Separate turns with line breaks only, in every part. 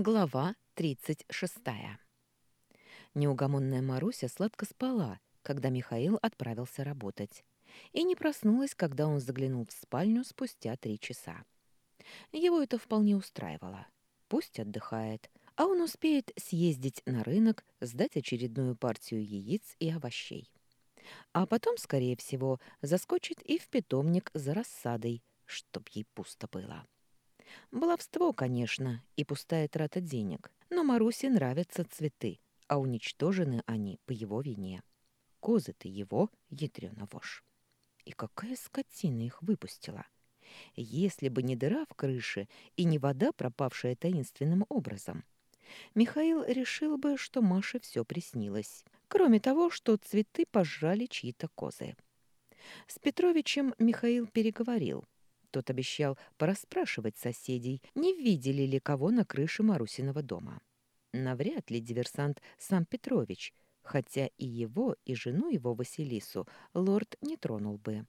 Глава 36. Неугомонная Маруся сладко спала, когда Михаил отправился работать, и не проснулась, когда он заглянул в спальню спустя три часа. Его это вполне устраивало. Пусть отдыхает, а он успеет съездить на рынок, сдать очередную партию яиц и овощей. А потом, скорее всего, заскочит и в питомник за рассадой, чтоб ей пусто было. — Баловство, конечно, и пустая трата денег, но Марусе нравятся цветы, а уничтожены они по его вине. Козы-то его, ядрёна вошь. И какая скотина их выпустила! Если бы не дыра в крыше и не вода, пропавшая таинственным образом, Михаил решил бы, что Маше все приснилось, кроме того, что цветы пожрали чьи-то козы. С Петровичем Михаил переговорил — тот обещал порасспрашивать соседей, не видели ли кого на крыше Марусиного дома. Навряд ли диверсант сам Петрович, хотя и его, и жену его Василису лорд не тронул бы.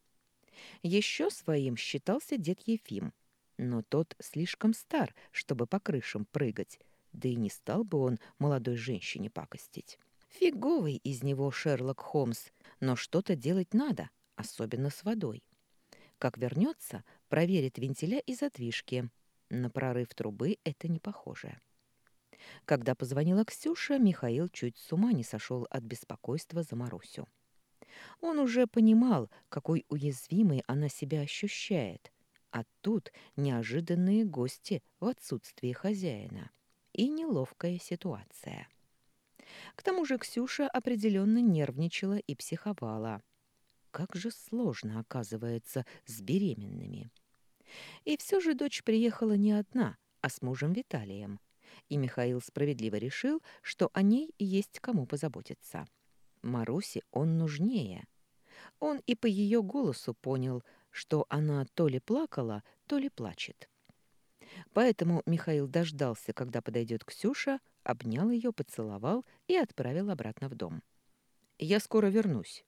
Еще своим считался дед Ефим, но тот слишком стар, чтобы по крышам прыгать, да и не стал бы он молодой женщине пакостить. Фиговый из него Шерлок Холмс, но что-то делать надо, особенно с водой. Как вернется, проверит вентиля и задвижки. На прорыв трубы это не похоже. Когда позвонила Ксюша, Михаил чуть с ума не сошел от беспокойства за Марусю. Он уже понимал, какой уязвимой она себя ощущает, а тут неожиданные гости в отсутствии хозяина и неловкая ситуация. К тому же Ксюша определенно нервничала и психовала. Как же сложно, оказывается, с беременными. И все же дочь приехала не одна, а с мужем Виталием. И Михаил справедливо решил, что о ней есть кому позаботиться. Марусе он нужнее. Он и по ее голосу понял, что она то ли плакала, то ли плачет. Поэтому Михаил дождался, когда подойдет Ксюша, обнял ее, поцеловал и отправил обратно в дом. «Я скоро вернусь».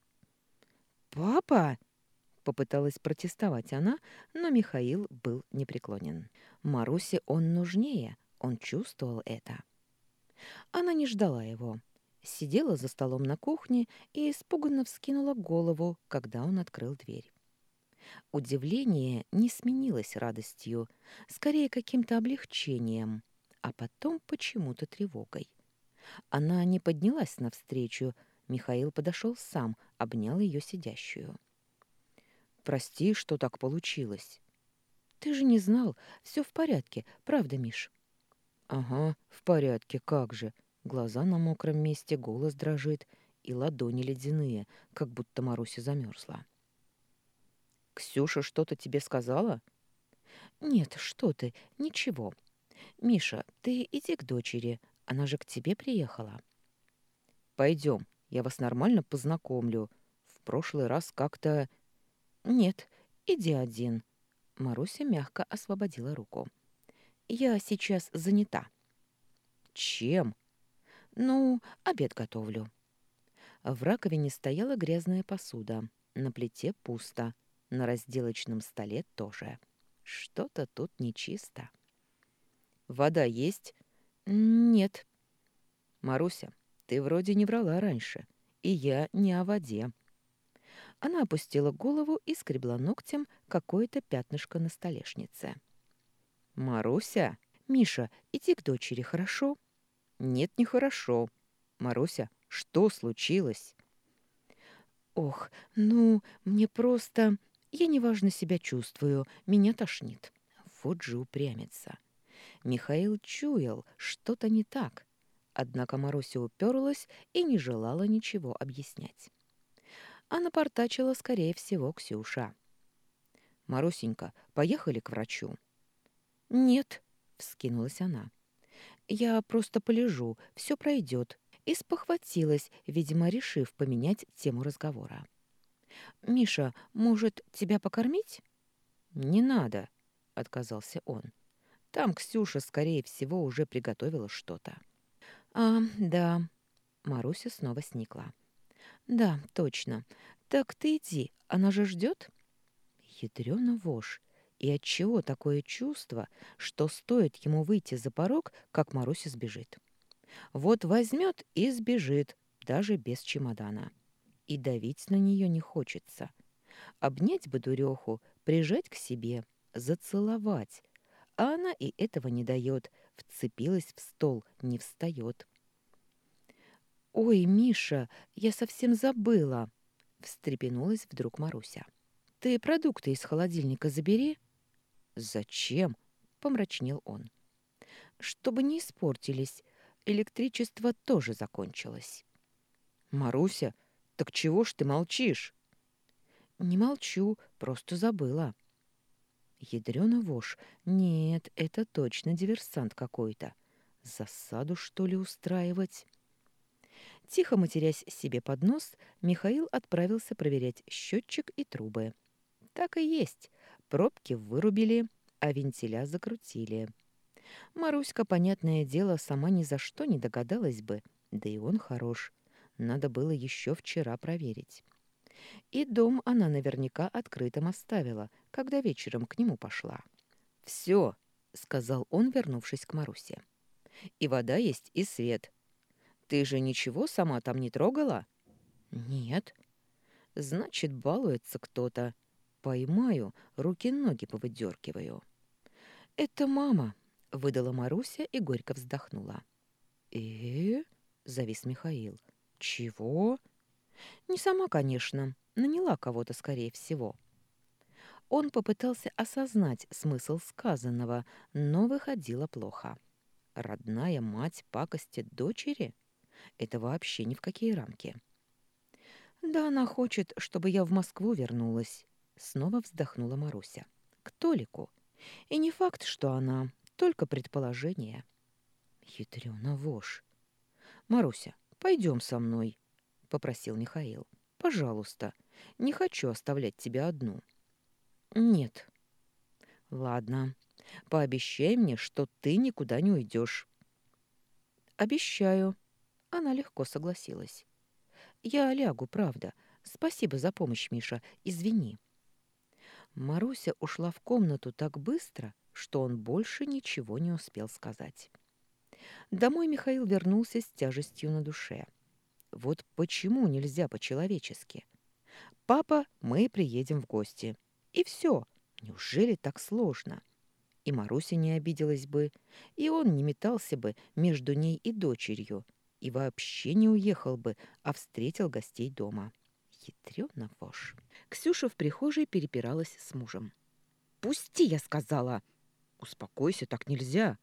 «Папа!» — попыталась протестовать она, но Михаил был непреклонен. Марусе он нужнее, он чувствовал это. Она не ждала его. Сидела за столом на кухне и испуганно вскинула голову, когда он открыл дверь. Удивление не сменилось радостью, скорее каким-то облегчением, а потом почему-то тревогой. Она не поднялась навстречу, Михаил подошел сам, обнял ее сидящую. «Прости, что так получилось». «Ты же не знал. Все в порядке. Правда, Миш?» «Ага, в порядке, как же». Глаза на мокром месте, голос дрожит, и ладони ледяные, как будто Маруся замерзла. «Ксюша что-то тебе сказала?» «Нет, что ты, ничего. Миша, ты иди к дочери, она же к тебе приехала». «Пойдем, я вас нормально познакомлю. В прошлый раз как-то... Нет, иди один. Маруся мягко освободила руку. Я сейчас занята. Чем? Ну, обед готовлю. В раковине стояла грязная посуда. На плите пусто. На разделочном столе тоже. Что-то тут нечисто. Вода есть? Нет. Маруся, ты вроде не врала раньше, и я не о воде. Она опустила голову и скребла ногтем какое-то пятнышко на столешнице. «Маруся? Миша, иди к дочери, хорошо?» «Нет, нехорошо. Маруся, что случилось?» «Ох, ну, мне просто... Я неважно себя чувствую, меня тошнит». Вот же упрямится. Михаил чуял, что-то не так, Однако Маруся уперлась и не желала ничего объяснять. А напортачила, скорее всего, Ксюша. «Марусенька, поехали к врачу?» «Нет», — вскинулась она. «Я просто полежу, все пройдет». И спохватилась, видимо, решив поменять тему разговора. «Миша, может, тебя покормить?» «Не надо», — отказался он. «Там Ксюша, скорее всего, уже приготовила что-то». «А, да». Маруся снова сникла. «Да, точно. Так ты иди, она же ждет?» Ядрёна вошь. И отчего такое чувство, что стоит ему выйти за порог, как Маруся сбежит? Вот возьмет и сбежит, даже без чемодана. И давить на нее не хочется. Обнять бы дуреху, прижать к себе, зацеловать. А она и этого не дает, вцепилась в стол, не встает. «Ой, Миша, я совсем забыла!» — встрепенулась вдруг Маруся. «Ты продукты из холодильника забери». «Зачем?» — помрачнел он. «Чтобы не испортились. Электричество тоже закончилось». «Маруся, так чего ж ты молчишь?» «Не молчу, просто забыла». Ядрёна вошь. Нет, это точно диверсант какой-то. Засаду, что ли, устраивать? Тихо матерясь себе под нос, Михаил отправился проверять счетчик и трубы. Так и есть. Пробки вырубили, а вентиля закрутили. Маруська, понятное дело, сама ни за что не догадалась бы, да и он хорош. Надо было еще вчера проверить. И дом она наверняка открытым оставила, когда вечером к нему пошла. «Все», — сказал он, вернувшись к Марусе. «И вода есть, и свет. Ты же ничего сама там не трогала?» «Нет». «Значит, балуется кто-то. Поймаю, руки-ноги повыдергиваю. «Это мама», — выдала Маруся и горько вздохнула. э завис Михаил. «Чего?» «Не сама, конечно. Наняла кого-то, скорее всего». Он попытался осознать смысл сказанного, но выходило плохо. Родная мать пакостит дочери? Это вообще ни в какие рамки. «Да она хочет, чтобы я в Москву вернулась», Снова вздохнула Маруся. К Толику. И не факт, что она, только предположение. Ядрёна вошь. Маруся, пойдем со мной, попросил Михаил. Пожалуйста, не хочу оставлять тебя одну. Нет. Ладно, пообещай мне, что ты никуда не уйдешь. Обещаю. Она легко согласилась. Я лягу, правда. Спасибо за помощь, Миша. Извини. Маруся ушла в комнату так быстро, что он больше ничего не успел сказать. Домой Михаил вернулся с тяжестью на душе. Вот почему нельзя по-человечески? «Папа, мы приедем в гости». И все. Неужели так сложно? И Маруся не обиделась бы, и он не метался бы между ней и дочерью, и вообще не уехал бы, а встретил гостей дома. Ядрёна вошь. Ксюша в прихожей перепиралась с мужем. «Пусти!» — я сказала. «Успокойся, так нельзя!»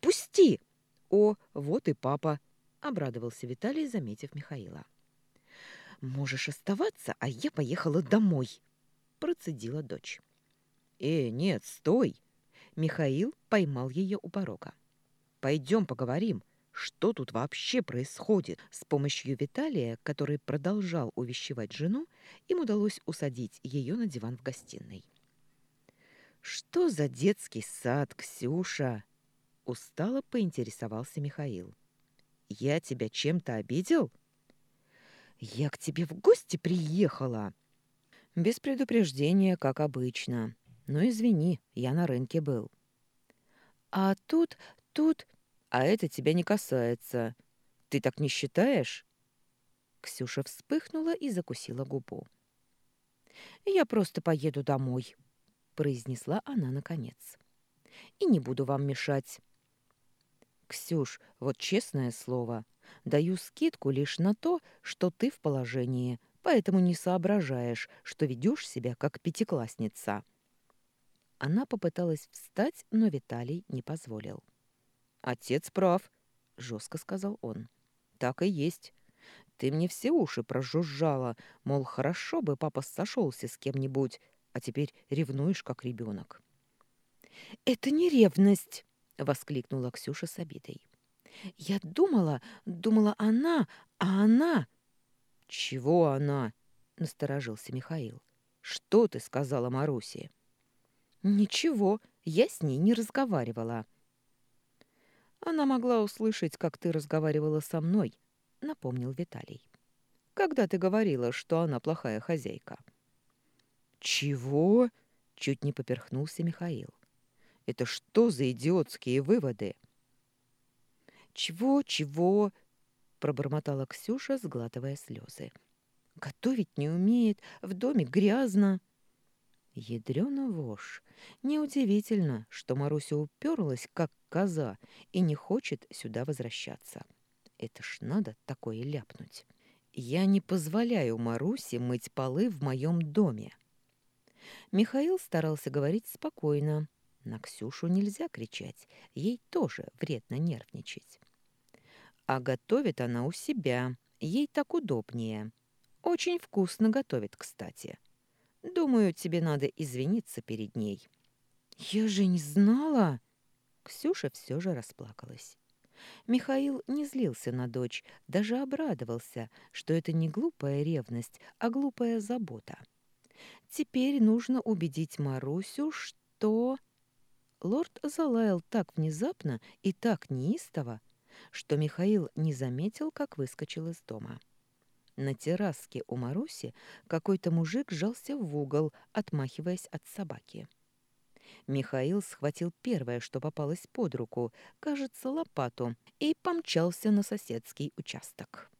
«Пусти!» «О, вот и папа!» — обрадовался Виталий, заметив Михаила. «Можешь оставаться, а я поехала домой!» — процедила дочь. «Э, нет, стой!» Михаил поймал ее у порога. «Пойдем поговорим. Что тут вообще происходит? С помощью Виталия, который продолжал увещевать жену, им удалось усадить ее на диван в гостиной. «Что за детский сад, Ксюша?» Устало поинтересовался Михаил. «Я тебя чем-то обидел?» «Я к тебе в гости приехала!» «Без предупреждения, как обычно. Но извини, я на рынке был». «А тут, тут...» а это тебя не касается. Ты так не считаешь?» Ксюша вспыхнула и закусила губу. «Я просто поеду домой», — произнесла она наконец. «И не буду вам мешать». «Ксюш, вот честное слово, даю скидку лишь на то, что ты в положении, поэтому не соображаешь, что ведешь себя как пятиклассница». Она попыталась встать, но Виталий не позволил. «Отец прав», — жестко сказал он. «Так и есть. Ты мне все уши прожужжала, мол, хорошо бы папа сошелся с кем-нибудь, а теперь ревнуешь, как ребенок». «Это не ревность!» — воскликнула Ксюша с обидой. «Я думала, думала она, а она...» «Чего она?» — насторожился Михаил. «Что ты сказала Марусе?» «Ничего, я с ней не разговаривала». Она могла услышать, как ты разговаривала со мной, напомнил Виталий. Когда ты говорила, что она плохая хозяйка. Чего? Чуть не поперхнулся Михаил. Это что за идиотские выводы? Чего, чего? пробормотала Ксюша, сглатывая слезы. Готовить не умеет, в доме грязно. Ядрёна вошь. Неудивительно, что Маруся уперлась, как коза, и не хочет сюда возвращаться. Это ж надо такое ляпнуть. Я не позволяю Марусе мыть полы в моем доме. Михаил старался говорить спокойно. На Ксюшу нельзя кричать, ей тоже вредно нервничать. А готовит она у себя, ей так удобнее. Очень вкусно готовит, кстати. Думаю, тебе надо извиниться перед ней. Я же не знала. Ксюша все же расплакалась. Михаил не злился на дочь, даже обрадовался, что это не глупая ревность, а глупая забота. Теперь нужно убедить Марусю, что... Лорд залаял так внезапно и так неистово, что Михаил не заметил, как выскочил из дома. На терраске у Маруси какой-то мужик сжался в угол, отмахиваясь от собаки. Михаил схватил первое, что попалось под руку, кажется, лопату, и помчался на соседский участок.